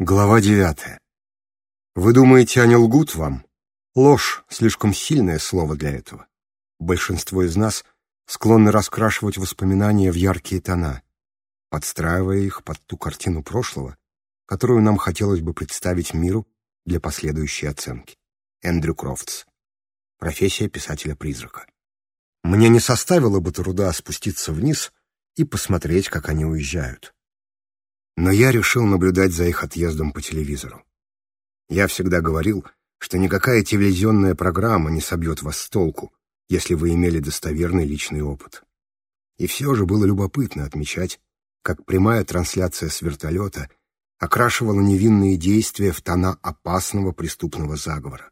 Глава девятая. Вы думаете, они лгут вам? Ложь — слишком сильное слово для этого. Большинство из нас склонны раскрашивать воспоминания в яркие тона, подстраивая их под ту картину прошлого, которую нам хотелось бы представить миру для последующей оценки. Эндрю Крофтс. Профессия писателя-призрака. Мне не составило бы труда спуститься вниз и посмотреть, как они уезжают но я решил наблюдать за их отъездом по телевизору. Я всегда говорил, что никакая телевизионная программа не собьет вас с толку, если вы имели достоверный личный опыт. И все же было любопытно отмечать, как прямая трансляция с вертолета окрашивала невинные действия в тона опасного преступного заговора.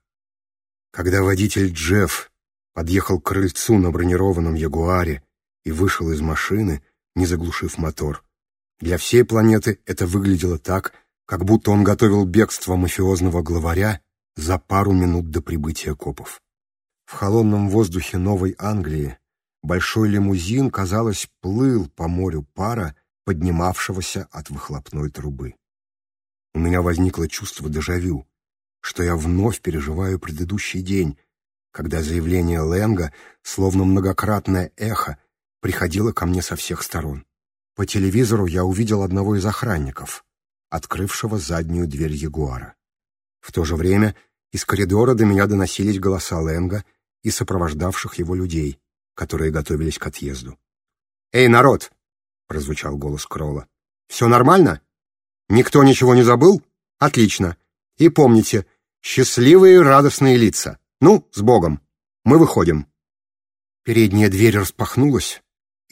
Когда водитель Джефф подъехал к крыльцу на бронированном Ягуаре и вышел из машины, не заглушив мотор, для всей планеты это выглядело так, как будто он готовил бегство мафиозного главаря за пару минут до прибытия копов. В холодном воздухе Новой Англии большой лимузин, казалось, плыл по морю пара, поднимавшегося от выхлопной трубы. У меня возникло чувство дежавю, что я вновь переживаю предыдущий день, когда заявление Лэнга, словно многократное эхо, приходило ко мне со всех сторон. По телевизору я увидел одного из охранников, открывшего заднюю дверь Ягуара. В то же время из коридора до меня доносились голоса Лэнга и сопровождавших его людей, которые готовились к отъезду. «Эй, народ!» — прозвучал голос Кролла. «Все нормально? Никто ничего не забыл? Отлично! И помните, счастливые радостные лица! Ну, с Богом! Мы выходим!» Передняя дверь распахнулась,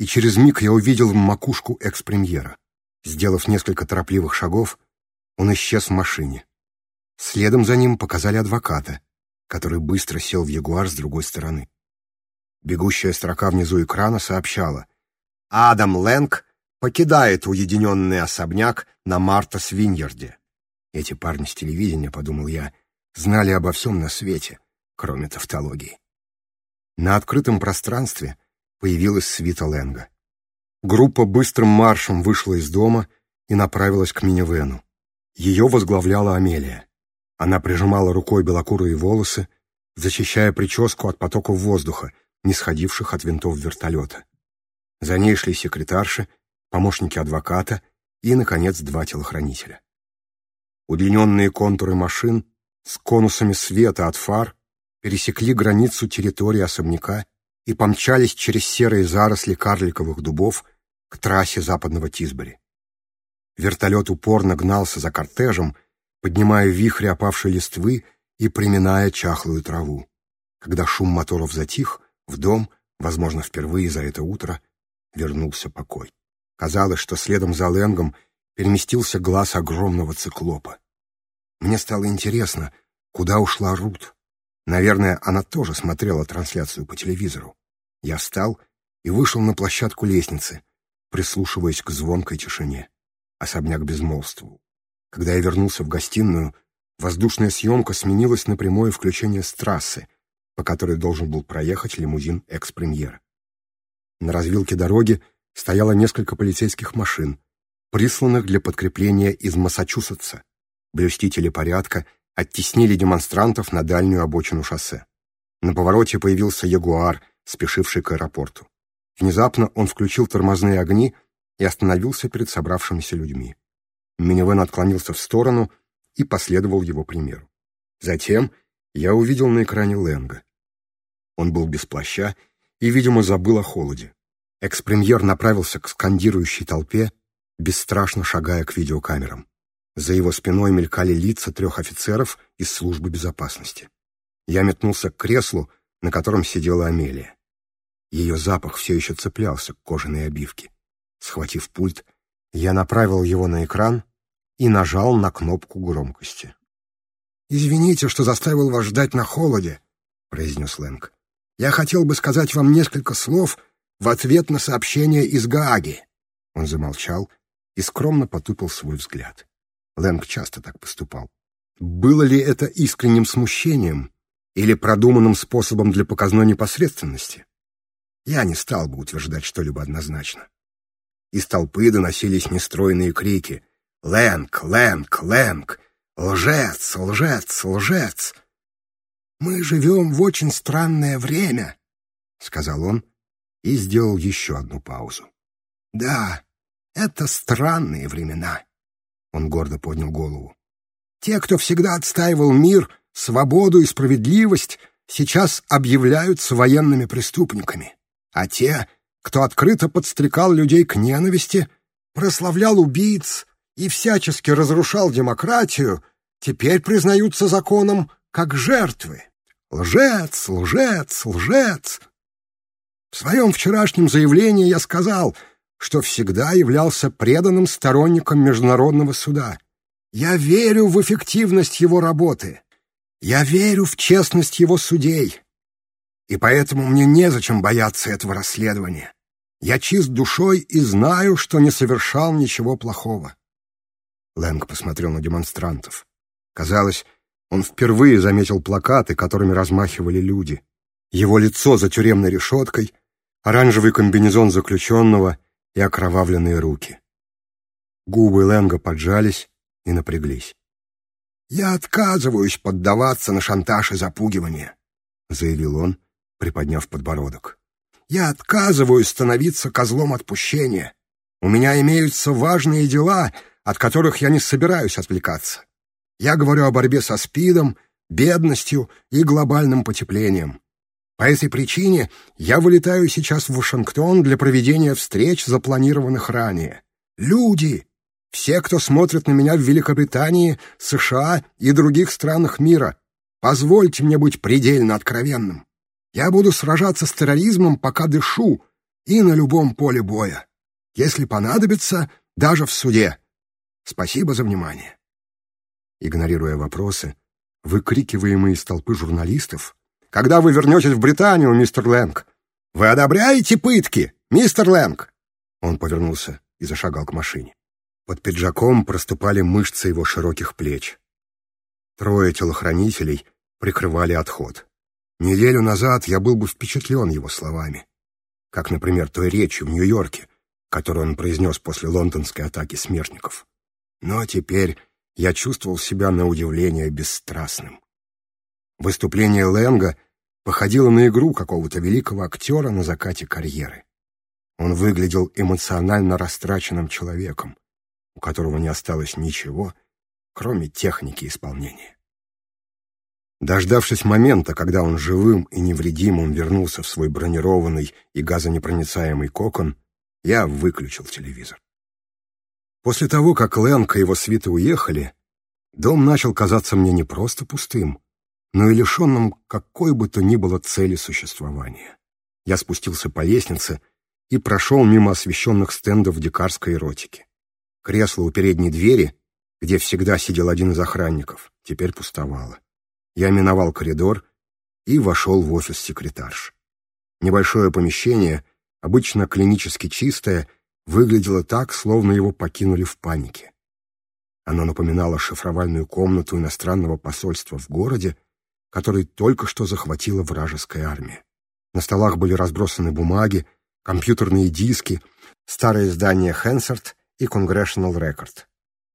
и через миг я увидел макушку экс-премьера. Сделав несколько торопливых шагов, он исчез в машине. Следом за ним показали адвоката, который быстро сел в Ягуар с другой стороны. Бегущая строка внизу экрана сообщала «Адам Лэнг покидает уединенный особняк на Марта Свиньерде». Эти парни с телевидения, подумал я, знали обо всем на свете, кроме тавтологии. На открытом пространстве — появилась свита Ленга. Группа быстрым маршем вышла из дома и направилась к минивену. Ее возглавляла Амелия. Она прижимала рукой белокурые волосы, защищая прическу от потоков воздуха, несходивших от винтов вертолета. За ней шли секретарши, помощники адвоката и, наконец, два телохранителя. Удлиненные контуры машин с конусами света от фар пересекли границу территории особняка и помчались через серые заросли карликовых дубов к трассе западного Тисбери. Вертолет упорно гнался за кортежем, поднимая вихри опавшей листвы и приминая чахлую траву. Когда шум моторов затих, в дом, возможно, впервые за это утро, вернулся покой. Казалось, что следом за Ленгом переместился глаз огромного циклопа. Мне стало интересно, куда ушла Рут. Наверное, она тоже смотрела трансляцию по телевизору. Я встал и вышел на площадку лестницы, прислушиваясь к звонкой тишине. Особняк безмолвствовал. Когда я вернулся в гостиную, воздушная съемка сменилась на прямое включение с трассы, по которой должен был проехать лимузин экс-премьера. На развилке дороги стояло несколько полицейских машин, присланных для подкрепления из Массачусетса. Блюстители порядка — оттеснили демонстрантов на дальнюю обочину шоссе. На повороте появился Ягуар, спешивший к аэропорту. Внезапно он включил тормозные огни и остановился перед собравшимися людьми. Минивэн отклонился в сторону и последовал его примеру. Затем я увидел на экране Лэнга. Он был без плаща и, видимо, забыл о холоде. Экс-премьер направился к скандирующей толпе, бесстрашно шагая к видеокамерам. За его спиной мелькали лица трех офицеров из службы безопасности. Я метнулся к креслу, на котором сидела Амелия. Ее запах все еще цеплялся к кожаной обивке. Схватив пульт, я направил его на экран и нажал на кнопку громкости. «Извините, что заставил вас ждать на холоде», — произнес Лэнг. «Я хотел бы сказать вам несколько слов в ответ на сообщение из Гааги». Он замолчал и скромно потупил свой взгляд. Лэнг часто так поступал. Было ли это искренним смущением или продуманным способом для показной непосредственности? Я не стал бы утверждать что-либо однозначно. Из толпы доносились нестройные крики «Лэнг! Лэнг! Лэнг! Лжец! Лжец! Лжец!» «Мы живем в очень странное время», — сказал он и сделал еще одну паузу. «Да, это странные времена». Он гордо поднял голову. Те, кто всегда отстаивал мир, свободу и справедливость, сейчас объявляются военными преступниками. А те, кто открыто подстрекал людей к ненависти, прославлял убийц и всячески разрушал демократию, теперь признаются законом как жертвы. Лжец, лжец, лжец. В своем вчерашнем заявлении я сказал — что всегда являлся преданным сторонником международного суда. Я верю в эффективность его работы. Я верю в честность его судей. И поэтому мне незачем бояться этого расследования. Я чист душой и знаю, что не совершал ничего плохого. Лэнг посмотрел на демонстрантов. Казалось, он впервые заметил плакаты, которыми размахивали люди. Его лицо за тюремной решеткой, оранжевый комбинезон заключенного — и окровавленные руки. Губы Лэнга поджались и напряглись. «Я отказываюсь поддаваться на шантаж и запугивание», — заявил он, приподняв подбородок. «Я отказываюсь становиться козлом отпущения. У меня имеются важные дела, от которых я не собираюсь отвлекаться. Я говорю о борьбе со СПИДом, бедностью и глобальным потеплением. По этой причине я вылетаю сейчас в Вашингтон для проведения встреч, запланированных ранее. Люди! Все, кто смотрит на меня в Великобритании, США и других странах мира, позвольте мне быть предельно откровенным. Я буду сражаться с терроризмом, пока дышу, и на любом поле боя. Если понадобится, даже в суде. Спасибо за внимание. Игнорируя вопросы, выкрикиваемые из толпы журналистов, когда вы вернетесь в Британию, мистер Лэнг? Вы одобряете пытки, мистер Лэнг?» Он повернулся и зашагал к машине. Под пиджаком проступали мышцы его широких плеч. Трое телохранителей прикрывали отход. Неделю назад я был бы впечатлен его словами. Как, например, той речью в Нью-Йорке, которую он произнес после лондонской атаки смертников. Но теперь я чувствовал себя на удивление бесстрастным. Выступление Лэнга походило на игру какого-то великого актера на закате карьеры. Он выглядел эмоционально растраченным человеком, у которого не осталось ничего, кроме техники исполнения. Дождавшись момента, когда он живым и невредимым вернулся в свой бронированный и газонепроницаемый кокон, я выключил телевизор. После того, как Лэнг и его свиты уехали, дом начал казаться мне не просто пустым, но и лишенным какой бы то ни было цели существования. Я спустился по лестнице и прошел мимо освещенных стендов дикарской эротики. Кресло у передней двери, где всегда сидел один из охранников, теперь пустовало. Я миновал коридор и вошел в офис секретарш. Небольшое помещение, обычно клинически чистое, выглядело так, словно его покинули в панике. Оно напоминало шифровальную комнату иностранного посольства в городе, который только что захватила вражеская армия. На столах были разбросаны бумаги, компьютерные диски, старое издание «Хэнсард» и «Конгрешнл Рекорд».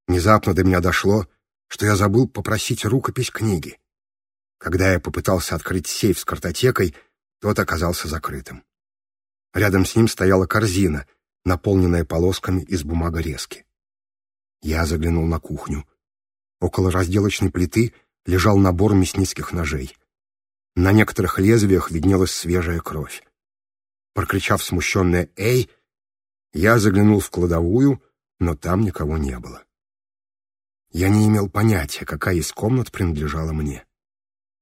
Внезапно до меня дошло, что я забыл попросить рукопись книги. Когда я попытался открыть сейф с картотекой, тот оказался закрытым. Рядом с ним стояла корзина, наполненная полосками из бумагорезки. Я заглянул на кухню. Около разделочной плиты — лежал набор мясницких ножей. На некоторых лезвиях виднелась свежая кровь. Прокричав смущенное «Эй!», я заглянул в кладовую, но там никого не было. Я не имел понятия, какая из комнат принадлежала мне.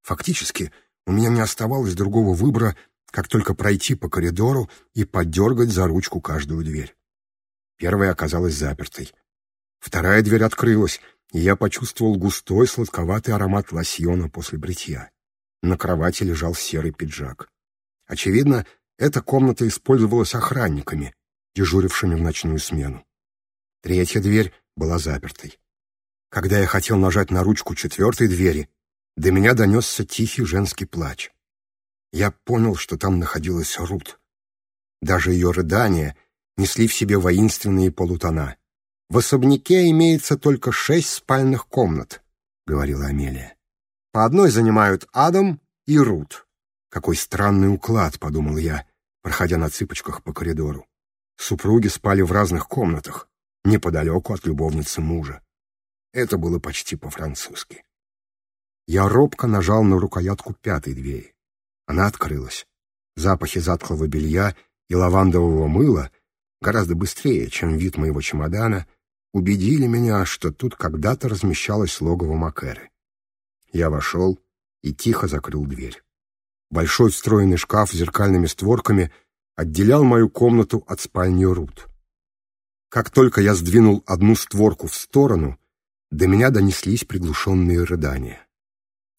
Фактически, у меня не оставалось другого выбора, как только пройти по коридору и подергать за ручку каждую дверь. Первая оказалась запертой. Вторая дверь открылась, я почувствовал густой сладковатый аромат лосьона после бритья. На кровати лежал серый пиджак. Очевидно, эта комната использовалась охранниками, дежурившими в ночную смену. Третья дверь была запертой. Когда я хотел нажать на ручку четвертой двери, до меня донесся тихий женский плач. Я понял, что там находилась Рут. Даже ее рыдания несли в себе воинственные полутона — в особняке имеется только шесть спальных комнат, — говорила Амелия. По одной занимают Адам и Рут. Какой странный уклад, — подумал я, проходя на цыпочках по коридору. Супруги спали в разных комнатах, неподалеку от любовницы мужа. Это было почти по-французски. Я робко нажал на рукоятку пятой двери. Она открылась. Запахи затхлого белья и лавандового мыла гораздо быстрее, чем вид моего чемодана убедили меня, что тут когда-то размещалось логово Макэры. Я вошел и тихо закрыл дверь. Большой встроенный шкаф с зеркальными створками отделял мою комнату от спальни Рут. Как только я сдвинул одну створку в сторону, до меня донеслись приглушенные рыдания.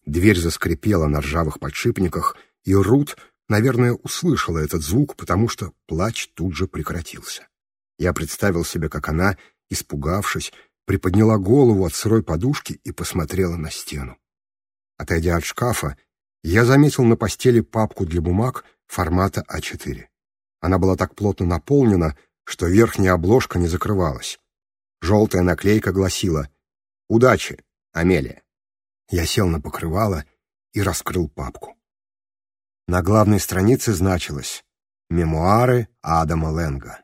Дверь заскрипела на ржавых подшипниках, и Рут, наверное, услышала этот звук, потому что плач тут же прекратился. Я представил себе, как она испугавшись, приподняла голову от сырой подушки и посмотрела на стену. Отойдя от шкафа, я заметил на постели папку для бумаг формата А4. Она была так плотно наполнена, что верхняя обложка не закрывалась. Желтая наклейка гласила «Удачи, Амелия». Я сел на покрывало и раскрыл папку. На главной странице значилось «Мемуары Адама Лэнга».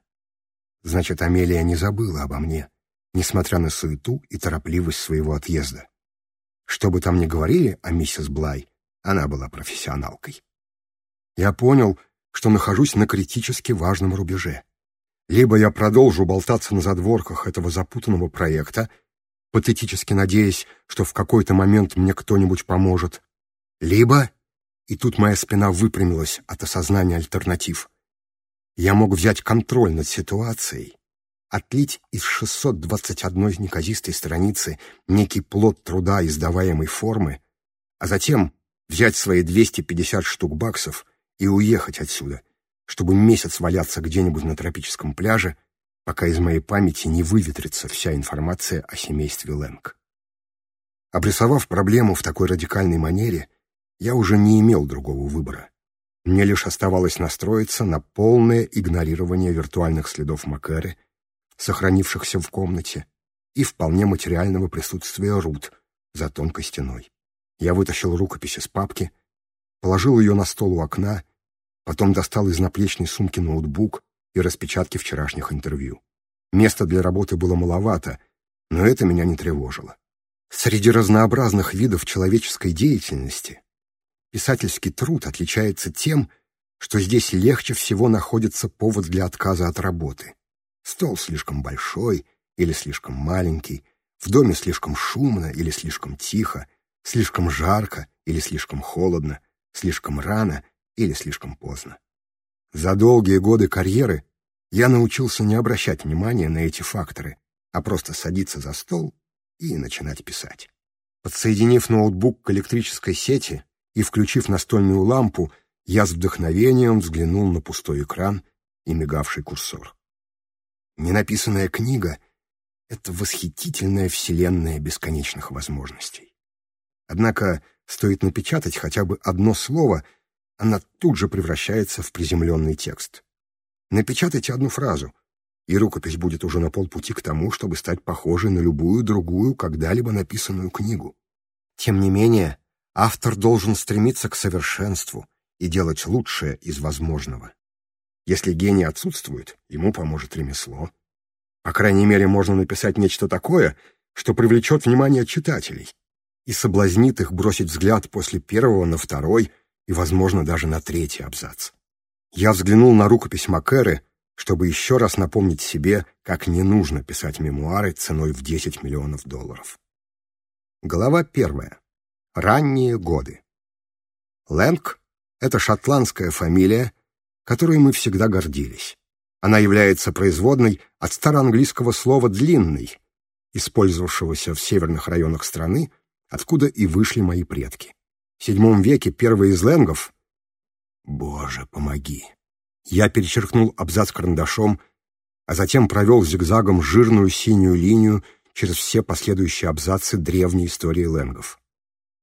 Значит, Амелия не забыла обо мне, несмотря на суету и торопливость своего отъезда. Что бы там ни говорили о миссис Блай, она была профессионалкой. Я понял, что нахожусь на критически важном рубеже. Либо я продолжу болтаться на задворках этого запутанного проекта, патетически надеясь, что в какой-то момент мне кто-нибудь поможет, либо... И тут моя спина выпрямилась от осознания альтернатив — я мог взять контроль над ситуацией, отлить из 621 неказистой страницы некий плод труда издаваемой формы, а затем взять свои 250 штук баксов и уехать отсюда, чтобы месяц валяться где-нибудь на тропическом пляже, пока из моей памяти не выветрится вся информация о семействе Лэнг. Обрисовав проблему в такой радикальной манере, я уже не имел другого выбора. Мне лишь оставалось настроиться на полное игнорирование виртуальных следов Макэры, сохранившихся в комнате, и вполне материального присутствия Рут за тонкой стеной. Я вытащил рукопись из папки, положил ее на стол у окна, потом достал из наплечной сумки ноутбук и распечатки вчерашних интервью. Места для работы было маловато, но это меня не тревожило. Среди разнообразных видов человеческой деятельности Писательский труд отличается тем, что здесь легче всего находится повод для отказа от работы. Стол слишком большой или слишком маленький, в доме слишком шумно или слишком тихо, слишком жарко или слишком холодно, слишком рано или слишком поздно. За долгие годы карьеры я научился не обращать внимания на эти факторы, а просто садиться за стол и начинать писать. Подсоединив ноутбук к электрической сети, и, включив настольную лампу, я с вдохновением взглянул на пустой экран и мигавший курсор. Ненаписанная книга — это восхитительная вселенная бесконечных возможностей. Однако стоит напечатать хотя бы одно слово, она тут же превращается в приземленный текст. Напечатайте одну фразу, и рукопись будет уже на полпути к тому, чтобы стать похожей на любую другую когда-либо написанную книгу. Тем не менее, Автор должен стремиться к совершенству и делать лучшее из возможного. Если гений отсутствует, ему поможет ремесло. По крайней мере, можно написать нечто такое, что привлечет внимание читателей и соблазнит их бросить взгляд после первого на второй и, возможно, даже на третий абзац. Я взглянул на рукопись Макэры, чтобы еще раз напомнить себе, как не нужно писать мемуары ценой в 10 миллионов долларов. Глава первая. Ранние годы. Лэнг — это шотландская фамилия, которой мы всегда гордились. Она является производной от староанглийского слова «длинный», использовавшегося в северных районах страны, откуда и вышли мои предки. В VII веке первый из ленгов... Боже, помоги! Я перечеркнул абзац карандашом, а затем провел зигзагом жирную синюю линию через все последующие абзацы древней истории ленгов.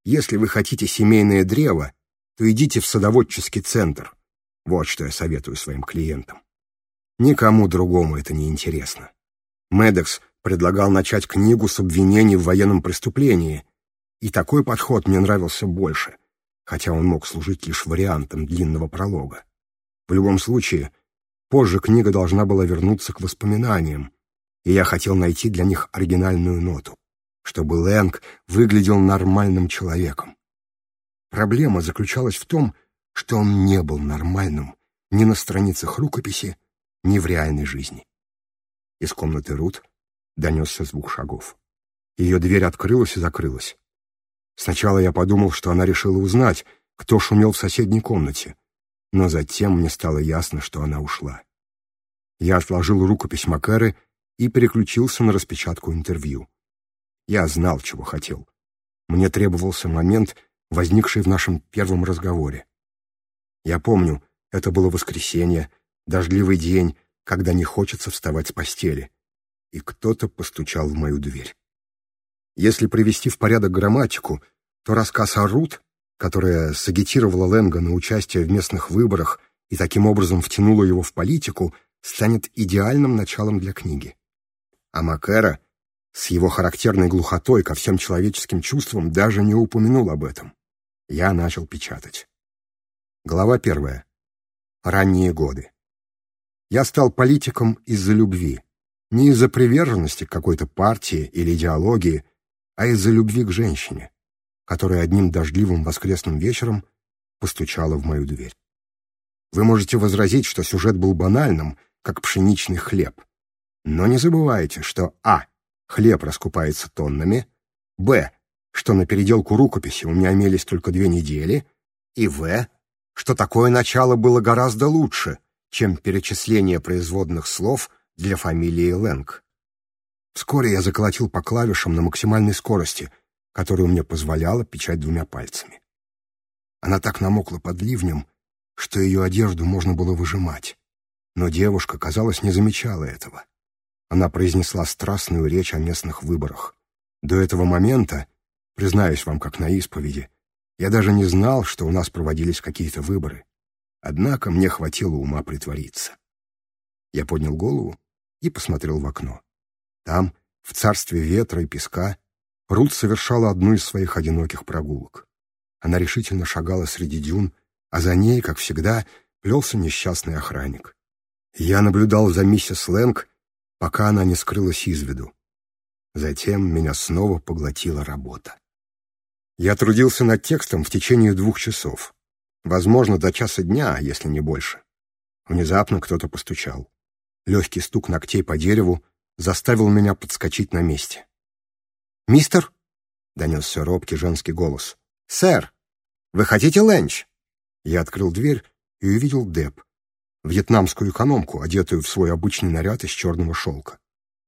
Если вы хотите семейное древо, то идите в садоводческий центр. Вот что я советую своим клиентам. Никому другому это не интересно. Медекс предлагал начать книгу с обвинений в военном преступлении, и такой подход мне нравился больше, хотя он мог служить лишь вариантом длинного пролога. В любом случае, позже книга должна была вернуться к воспоминаниям, и я хотел найти для них оригинальную ноту чтобы Лэнг выглядел нормальным человеком. Проблема заключалась в том, что он не был нормальным ни на страницах рукописи, ни в реальной жизни. Из комнаты Рут донесся звук шагов. Ее дверь открылась и закрылась. Сначала я подумал, что она решила узнать, кто шумел в соседней комнате, но затем мне стало ясно, что она ушла. Я отложил рукопись Макары и переключился на распечатку интервью. Я знал, чего хотел. Мне требовался момент, возникший в нашем первом разговоре. Я помню, это было воскресенье, дождливый день, когда не хочется вставать с постели. И кто-то постучал в мою дверь. Если привести в порядок грамматику, то рассказ о Рут, которая сагитировала Лэнга на участие в местных выборах и таким образом втянула его в политику, станет идеальным началом для книги. А Макера — с его характерной глухотой ко всем человеческим чувствам даже не упомянул об этом. Я начал печатать. Глава первая. Ранние годы. Я стал политиком из-за любви. Не из-за приверженности к какой-то партии или идеологии, а из-за любви к женщине, которая одним дождливым воскресным вечером постучала в мою дверь. Вы можете возразить, что сюжет был банальным, как пшеничный хлеб. Но не забывайте, что А хлеб раскупается тоннами, б. что на переделку рукописи у меня имелись только две недели, и в. что такое начало было гораздо лучше, чем перечисление производных слов для фамилии Лэнг. Вскоре я заколотил по клавишам на максимальной скорости, которую мне позволяла печать двумя пальцами. Она так намокла под ливнем, что ее одежду можно было выжимать. Но девушка, казалось, не замечала этого она произнесла страстную речь о местных выборах. До этого момента, признаюсь вам как на исповеди, я даже не знал, что у нас проводились какие-то выборы. Однако мне хватило ума притвориться. Я поднял голову и посмотрел в окно. Там, в царстве ветра и песка, Рут совершала одну из своих одиноких прогулок. Она решительно шагала среди дюн, а за ней, как всегда, плелся несчастный охранник. Я наблюдал за миссис Лэнг, пока она не скрылась из виду. Затем меня снова поглотила работа. Я трудился над текстом в течение двух часов. Возможно, до часа дня, если не больше. Внезапно кто-то постучал. Легкий стук ногтей по дереву заставил меня подскочить на месте. «Мистер?» — донесся робкий женский голос. «Сэр, вы хотите ленч?» Я открыл дверь и увидел Деб, вьетнамскую экономку, одетую в свой обычный наряд из черного шелка.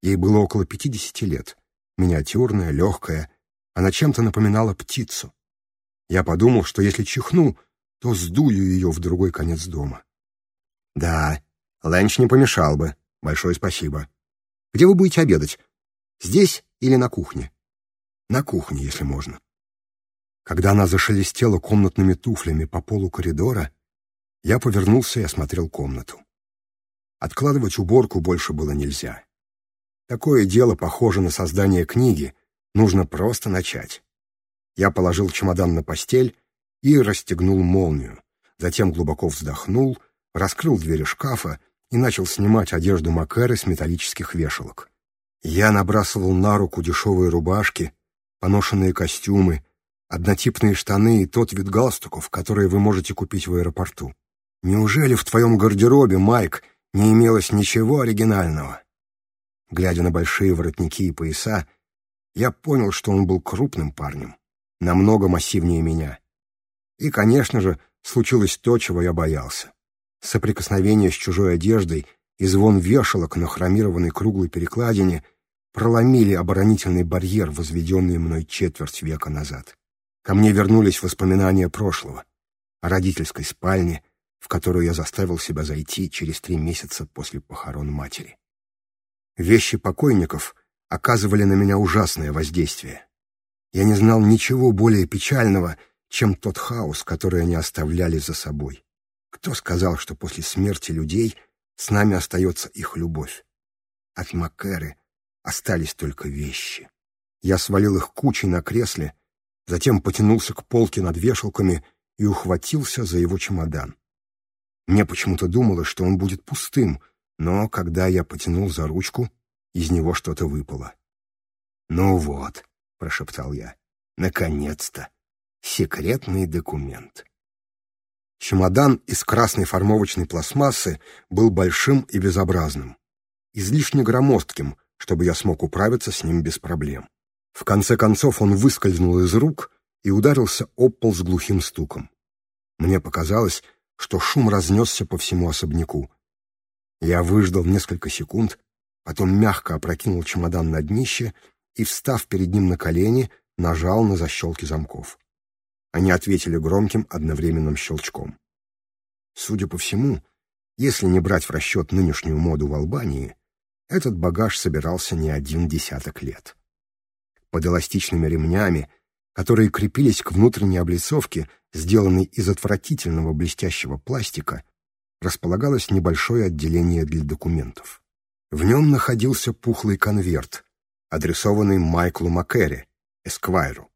Ей было около 50 лет, миниатюрная, легкая, она чем-то напоминала птицу. Я подумал, что если чихну, то сдую ее в другой конец дома. Да, Лэнч не помешал бы. Большое спасибо. Где вы будете обедать? Здесь или на кухне? На кухне, если можно. Когда она зашелестела комнатными туфлями по полу коридора, я повернулся и осмотрел комнату. Откладывать уборку больше было нельзя. Такое дело похоже на создание книги, нужно просто начать. Я положил чемодан на постель и расстегнул молнию, затем глубоко вздохнул, раскрыл двери шкафа и начал снимать одежду Макэры с металлических вешалок. Я набрасывал на руку дешевые рубашки, поношенные костюмы, однотипные штаны и тот вид галстуков, которые вы можете купить в аэропорту. Неужели в твоем гардеробе, Майк, не имелось ничего оригинального? Глядя на большие воротники и пояса, я понял, что он был крупным парнем, намного массивнее меня. И, конечно же, случилось то, чего я боялся. Соприкосновение с чужой одеждой и звон вешалок на хромированной круглой перекладине проломили оборонительный барьер, возведенный мной четверть века назад. Ко мне вернулись воспоминания прошлого о родительской спальне, в которую я заставил себя зайти через три месяца после похорон матери. Вещи покойников оказывали на меня ужасное воздействие. Я не знал ничего более печального, чем тот хаос, который они оставляли за собой. Кто сказал, что после смерти людей с нами остается их любовь? От Макеры остались только вещи. Я свалил их кучей на кресле, затем потянулся к полке над вешалками и ухватился за его чемодан. Мне почему-то думалось, что он будет пустым, но когда я потянул за ручку, из него что-то выпало. «Ну вот», — прошептал я, — «наконец-то! Секретный документ». Чемодан из красной формовочной пластмассы был большим и безобразным, излишне громоздким, чтобы я смог управиться с ним без проблем. В конце концов он выскользнул из рук и ударился об пол с глухим стуком. Мне показалось, что шум разнесся по всему особняку. Я выждал несколько секунд, потом мягко опрокинул чемодан на днище и, встав перед ним на колени, нажал на защелки замков. Они ответили громким одновременным щелчком. Судя по всему, если не брать в расчет нынешнюю моду в Албании, этот багаж собирался не один десяток лет. Под эластичными ремнями, которые крепились к внутренней облицовке, Сделанный из отвратительного блестящего пластика, располагалось небольшое отделение для документов. В нем находился пухлый конверт, адресованный Майклу Маккерри, Эсквайру.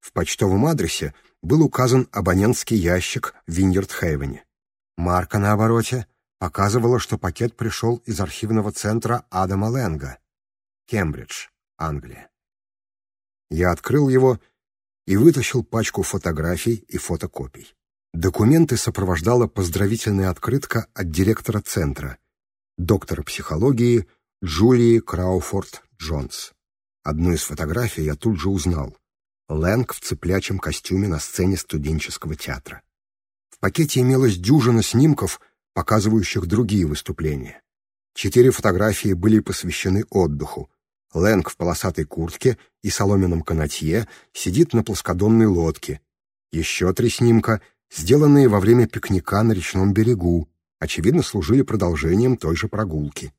В почтовом адресе был указан абонентский ящик в Виньерд-Хейвене. Марка на обороте показывала, что пакет пришел из архивного центра Адама Лэнга, Кембридж, Англия. Я открыл его и вытащил пачку фотографий и фотокопий. Документы сопровождала поздравительная открытка от директора центра, доктора психологии Джулии Крауфорд Джонс. Одну из фотографий я тут же узнал. Лэнг в цыплячьем костюме на сцене студенческого театра. В пакете имелось дюжина снимков, показывающих другие выступления. Четыре фотографии были посвящены отдыху, Лэнг в полосатой куртке и соломенном канатье сидит на плоскодонной лодке. Еще три снимка, сделанные во время пикника на речном берегу, очевидно, служили продолжением той же прогулки.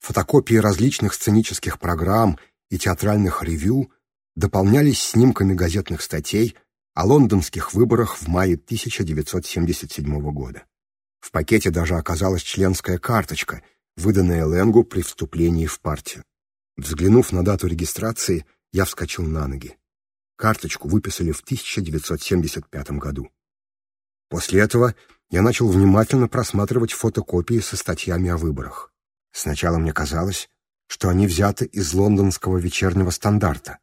Фотокопии различных сценических программ и театральных ревю дополнялись снимками газетных статей о лондонских выборах в мае 1977 года. В пакете даже оказалась членская карточка, выданная Ленгу при вступлении в партию. Взглянув на дату регистрации, я вскочил на ноги. Карточку выписали в 1975 году. После этого я начал внимательно просматривать фотокопии со статьями о выборах. Сначала мне казалось, что они взяты из лондонского вечернего стандарта,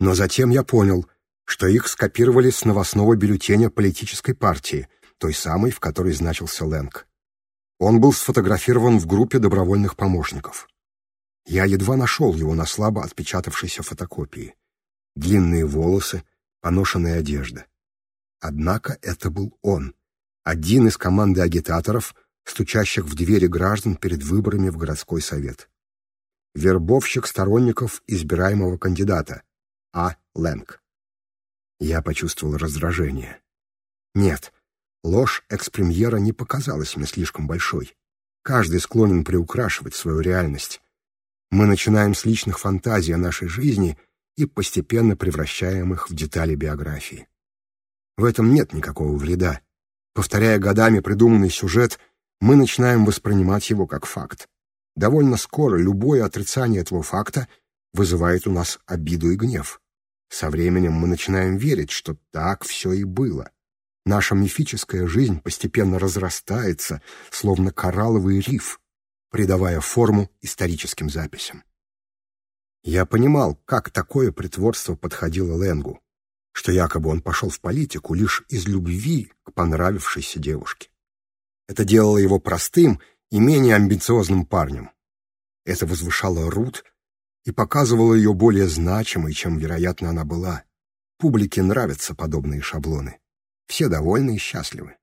но затем я понял, что их скопировали с новостного бюллетеня политической партии, той самой, в которой значился Лэнг. Он был сфотографирован в группе добровольных помощников. Я едва нашел его на слабо отпечатавшейся фотокопии. Длинные волосы, поношенная одежда. Однако это был он, один из команды агитаторов, стучащих в двери граждан перед выборами в городской совет. Вербовщик сторонников избираемого кандидата, А. Лэнг. Я почувствовал раздражение. Нет, ложь экс-премьера не показалась мне слишком большой. Каждый склонен приукрашивать свою реальность, мы начинаем с личных фантазий о нашей жизни и постепенно превращаем их в детали биографии. В этом нет никакого вреда. Повторяя годами придуманный сюжет, мы начинаем воспринимать его как факт. Довольно скоро любое отрицание этого факта вызывает у нас обиду и гнев. Со временем мы начинаем верить, что так все и было. Наша мифическая жизнь постепенно разрастается, словно коралловый риф, придавая форму историческим записям. Я понимал, как такое притворство подходило Ленгу, что якобы он пошел в политику лишь из любви к понравившейся девушке. Это делало его простым и менее амбициозным парнем. Это возвышало Рут и показывало ее более значимой, чем, вероятно, она была. Публике нравятся подобные шаблоны. Все довольны и счастливы.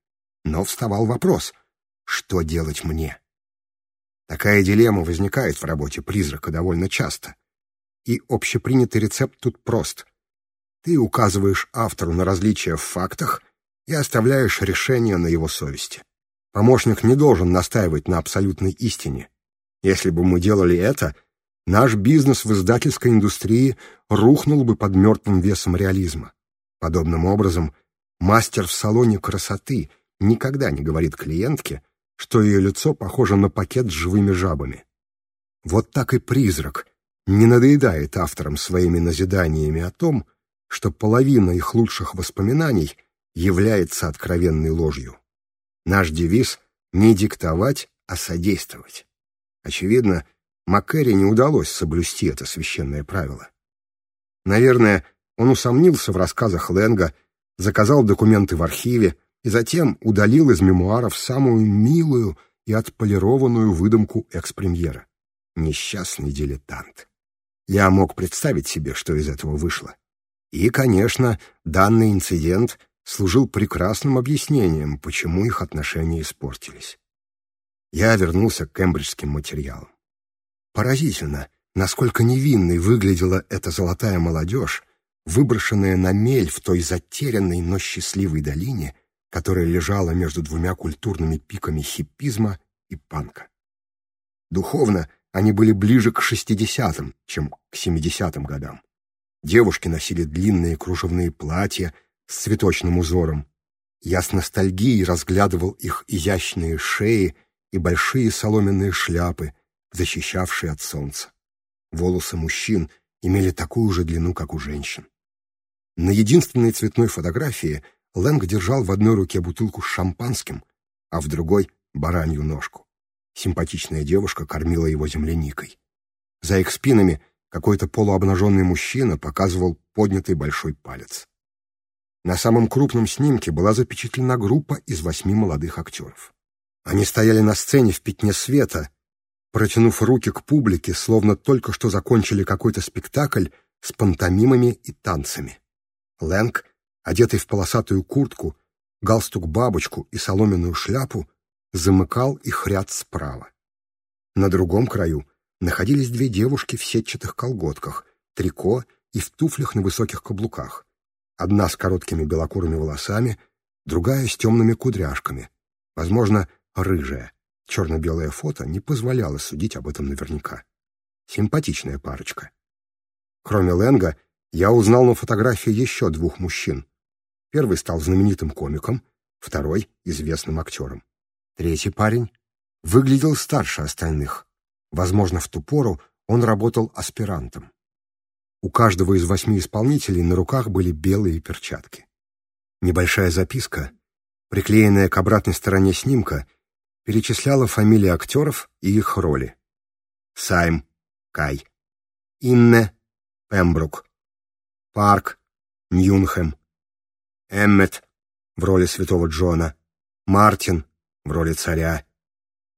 Но вставал вопрос, что делать мне? Такая дилемма возникает в работе призрака довольно часто. И общепринятый рецепт тут прост. Ты указываешь автору на различия в фактах и оставляешь решение на его совести. Помощник не должен настаивать на абсолютной истине. Если бы мы делали это, наш бизнес в издательской индустрии рухнул бы под мертвым весом реализма. Подобным образом, мастер в салоне красоты никогда не говорит клиентке, что ее лицо похоже на пакет с живыми жабами. Вот так и призрак не надоедает авторам своими назиданиями о том, что половина их лучших воспоминаний является откровенной ложью. Наш девиз — не диктовать, а содействовать. Очевидно, Маккери не удалось соблюсти это священное правило. Наверное, он усомнился в рассказах Ленга, заказал документы в архиве, и затем удалил из мемуаров самую милую и отполированную выдумку экс-премьера. Несчастный дилетант. Я мог представить себе, что из этого вышло. И, конечно, данный инцидент служил прекрасным объяснением, почему их отношения испортились. Я вернулся к кембриджским материалам. Поразительно, насколько невинной выглядела эта золотая молодежь, выброшенная на мель в той затерянной, но счастливой долине, которая лежала между двумя культурными пиками хиппизма и панка. Духовно они были ближе к 60-м, чем к 70-м годам. Девушки носили длинные кружевные платья с цветочным узором. Я с ностальгией разглядывал их изящные шеи и большие соломенные шляпы, защищавшие от солнца. Волосы мужчин имели такую же длину, как у женщин. На единственной цветной фотографии — Лэнг держал в одной руке бутылку с шампанским, а в другой — баранью ножку. Симпатичная девушка кормила его земляникой. За их спинами какой-то полуобнаженный мужчина показывал поднятый большой палец. На самом крупном снимке была запечатлена группа из восьми молодых актеров. Они стояли на сцене в пятне света, протянув руки к публике, словно только что закончили какой-то спектакль с пантомимами и танцами. Лэнг одетый в полосатую куртку, галстук-бабочку и соломенную шляпу, замыкал их ряд справа. На другом краю находились две девушки в сетчатых колготках, трико и в туфлях на высоких каблуках. Одна с короткими белокурыми волосами, другая с темными кудряшками, возможно, рыжая. Черно-белое фото не позволяло судить об этом наверняка. Симпатичная парочка. Кроме Ленга, я узнал на фотографии еще двух мужчин. Первый стал знаменитым комиком, второй — известным актером. Третий парень выглядел старше остальных. Возможно, в ту пору он работал аспирантом. У каждого из восьми исполнителей на руках были белые перчатки. Небольшая записка, приклеенная к обратной стороне снимка, перечисляла фамилии актеров и их роли. Сайм, Кай, Инне, Пембрук, Парк, Ньюнхэм, Эммет в роли святого Джона, Мартин в роли царя,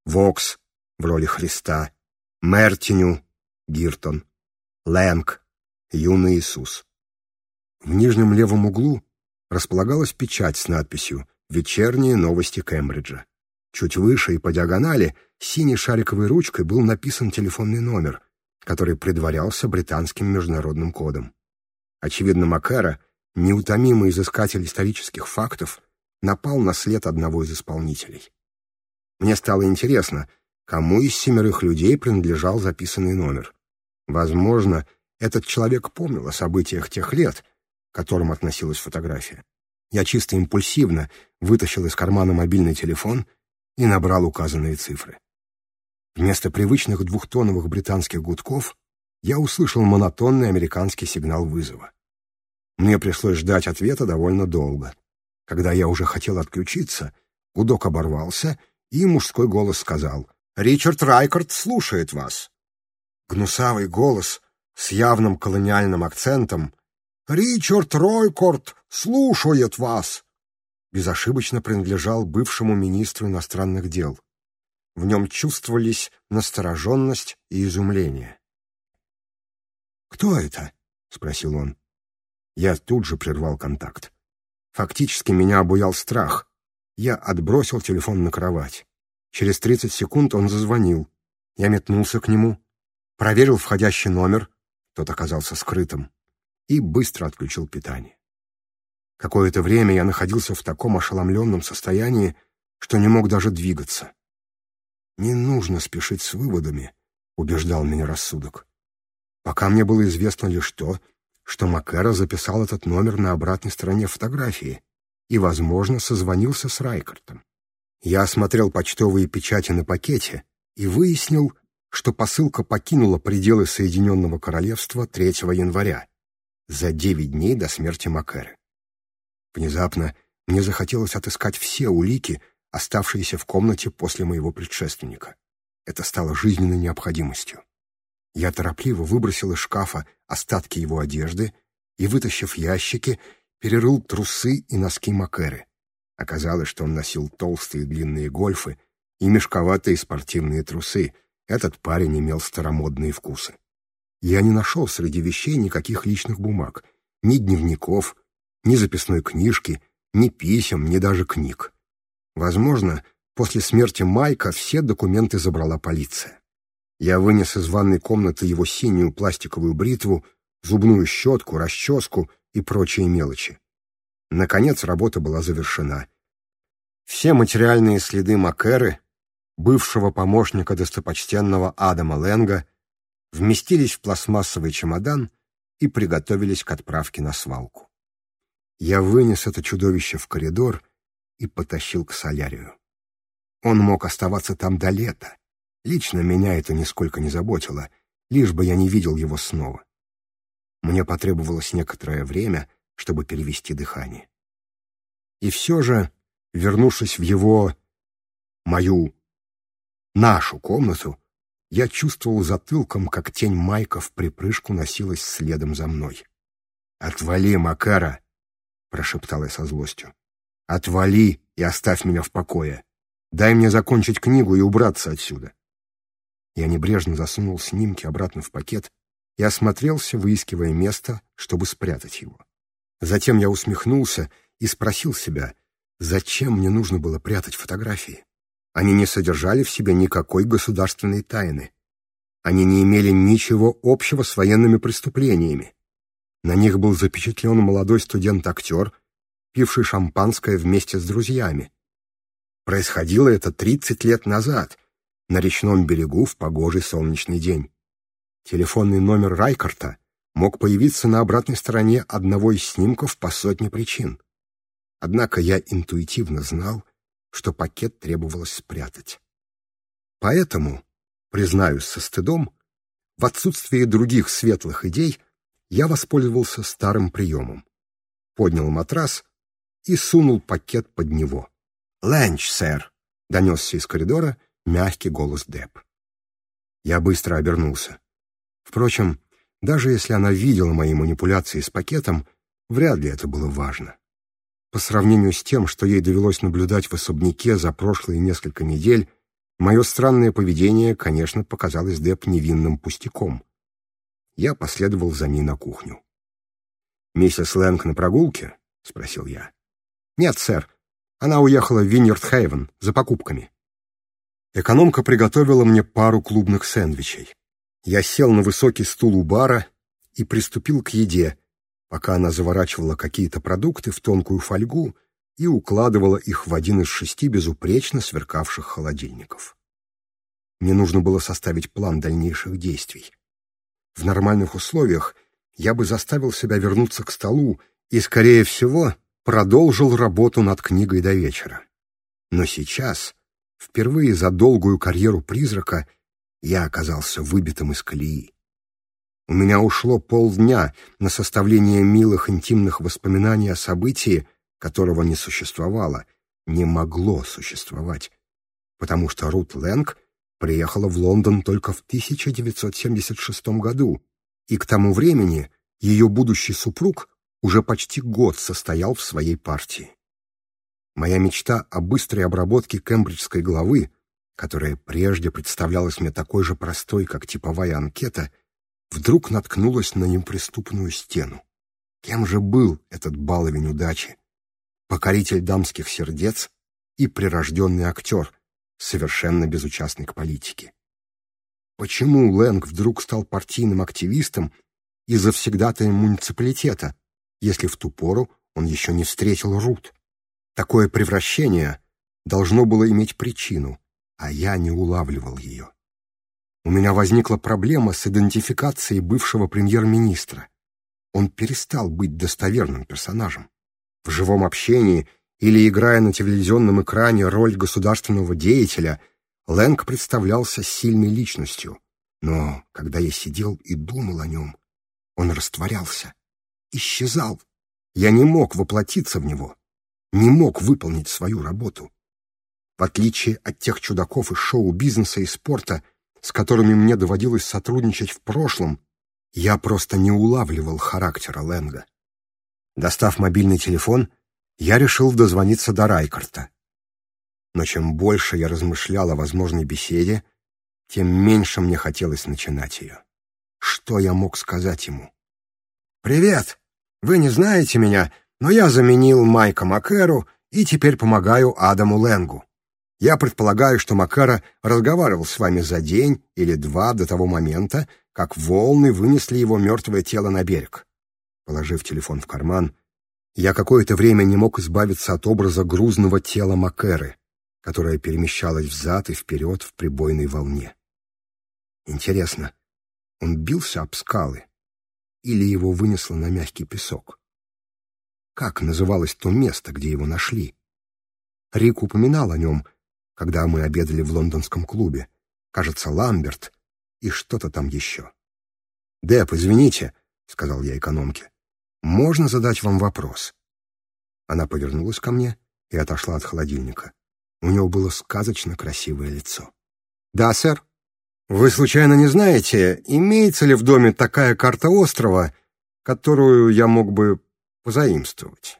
Вокс в роли Христа, Мертиню Гиртон, Лэнг, юный Иисус. В нижнем левом углу располагалась печать с надписью «Вечерние новости Кембриджа». Чуть выше и по диагонали синей шариковой ручкой был написан телефонный номер, который предварялся британским международным кодом. Очевидно, Макара — неутомимый изыскатель исторических фактов, напал на след одного из исполнителей. Мне стало интересно, кому из семерых людей принадлежал записанный номер. Возможно, этот человек помнил о событиях тех лет, к которым относилась фотография. Я чисто импульсивно вытащил из кармана мобильный телефон и набрал указанные цифры. Вместо привычных двухтоновых британских гудков я услышал монотонный американский сигнал вызова. Мне пришлось ждать ответа довольно долго. Когда я уже хотел отключиться, гудок оборвался, и мужской голос сказал «Ричард Райкард слушает вас». Гнусавый голос с явным колониальным акцентом «Ричард Ройкорд слушает вас!» безошибочно принадлежал бывшему министру иностранных дел. В нем чувствовались настороженность и изумление. «Кто это?» — спросил он. Я тут же прервал контакт. Фактически меня обуял страх. Я отбросил телефон на кровать. Через 30 секунд он зазвонил. Я метнулся к нему, проверил входящий номер, тот оказался скрытым, и быстро отключил питание. Какое-то время я находился в таком ошеломленном состоянии, что не мог даже двигаться. «Не нужно спешить с выводами», — убеждал меня рассудок. «Пока мне было известно лишь то, что Макэра записал этот номер на обратной стороне фотографии и, возможно, созвонился с Райкартом. Я осмотрел почтовые печати на пакете и выяснил, что посылка покинула пределы Соединенного Королевства 3 января, за 9 дней до смерти Макэры. Внезапно мне захотелось отыскать все улики, оставшиеся в комнате после моего предшественника. Это стало жизненной необходимостью. Я торопливо выбросил из шкафа остатки его одежды и, вытащив ящики, перерыл трусы и носки Макэры. Оказалось, что он носил толстые длинные гольфы и мешковатые спортивные трусы. Этот парень имел старомодные вкусы. Я не нашел среди вещей никаких личных бумаг, ни дневников, ни записной книжки, ни писем, ни даже книг. Возможно, после смерти Майка все документы забрала полиция. Я вынес из ванной комнаты его синюю пластиковую бритву, зубную щетку, расческу и прочие мелочи. Наконец работа была завершена. Все материальные следы Макеры, бывшего помощника достопочтенного Адама Ленга, вместились в пластмассовый чемодан и приготовились к отправке на свалку. Я вынес это чудовище в коридор и потащил к солярию. Он мог оставаться там до лета, Лично меня это нисколько не заботило, лишь бы я не видел его снова. Мне потребовалось некоторое время, чтобы перевести дыхание. И все же, вернувшись в его... мою... нашу комнату, я чувствовал затылком, как тень Майка в припрыжку носилась следом за мной. «Отвали, Макара!» — прошептал я со злостью. «Отвали и оставь меня в покое. Дай мне закончить книгу и убраться отсюда». Я небрежно засунул снимки обратно в пакет и осмотрелся, выискивая место, чтобы спрятать его. Затем я усмехнулся и спросил себя, зачем мне нужно было прятать фотографии. Они не содержали в себе никакой государственной тайны. Они не имели ничего общего с военными преступлениями. На них был запечатлен молодой студент-актер, пивший шампанское вместе с друзьями. Происходило это 30 лет назад, на речном берегу в погожий солнечный день. Телефонный номер Райкарта мог появиться на обратной стороне одного из снимков по сотне причин. Однако я интуитивно знал, что пакет требовалось спрятать. Поэтому, признаюсь со стыдом, в отсутствии других светлых идей я воспользовался старым приемом. Поднял матрас и сунул пакет под него. «Лэнч, сэр!» — донесся из коридора — мягкий голос Деп. Я быстро обернулся. Впрочем, даже если она видела мои манипуляции с пакетом, вряд ли это было важно. По сравнению с тем, что ей довелось наблюдать в особняке за прошлые несколько недель, мое странное поведение, конечно, показалось Деп невинным пустяком. Я последовал за ней на кухню. «Миссис Лэнг на прогулке?» — спросил я. «Нет, сэр. Она уехала в Виньерд-Хейвен за покупками». Экономка приготовила мне пару клубных сэндвичей. Я сел на высокий стул у бара и приступил к еде, пока она заворачивала какие-то продукты в тонкую фольгу и укладывала их в один из шести безупречно сверкавших холодильников. Мне нужно было составить план дальнейших действий. В нормальных условиях я бы заставил себя вернуться к столу и, скорее всего, продолжил работу над книгой до вечера. Но сейчас Впервые за долгую карьеру призрака я оказался выбитым из колеи. У меня ушло полдня на составление милых интимных воспоминаний о событии, которого не существовало, не могло существовать, потому что Рут Лэнг приехала в Лондон только в 1976 году, и к тому времени ее будущий супруг уже почти год состоял в своей партии. Моя мечта о быстрой обработке кембриджской главы, которая прежде представлялась мне такой же простой, как типовая анкета, вдруг наткнулась на неприступную стену. Кем же был этот баловень удачи? Покоритель дамских сердец и прирожденный актер, совершенно безучастный к политике. Почему Лэнг вдруг стал партийным активистом и завсегдатаем муниципалитета, если в ту пору он еще не встретил Рут? Такое превращение должно было иметь причину, а я не улавливал ее. У меня возникла проблема с идентификацией бывшего премьер-министра. Он перестал быть достоверным персонажем. В живом общении или играя на телевизионном экране роль государственного деятеля, Лэнг представлялся сильной личностью. Но когда я сидел и думал о нем, он растворялся, исчезал. Я не мог воплотиться в него не мог выполнить свою работу. В отличие от тех чудаков из шоу-бизнеса и спорта, с которыми мне доводилось сотрудничать в прошлом, я просто не улавливал характера Лэнга. Достав мобильный телефон, я решил дозвониться до Райкарта. Но чем больше я размышлял о возможной беседе, тем меньше мне хотелось начинать ее. Что я мог сказать ему? «Привет! Вы не знаете меня, но я заменил Майка Макеру и теперь помогаю Адаму Ленгу. Я предполагаю, что Макара разговаривал с вами за день или два до того момента, как волны вынесли его мертвое тело на берег. Положив телефон в карман, я какое-то время не мог избавиться от образа грузного тела Макеры, которое перемещалось взад и вперед в прибойной волне. Интересно, он бился об скалы или его вынесло на мягкий песок? как называлось то место, где его нашли. Рик упоминал о нем, когда мы обедали в лондонском клубе. Кажется, Ламберт и что-то там еще. «Деп, извините», — сказал я экономке, — «можно задать вам вопрос?» Она повернулась ко мне и отошла от холодильника. У него было сказочно красивое лицо. «Да, сэр. Вы случайно не знаете, имеется ли в доме такая карта острова, которую я мог бы позаимствовать.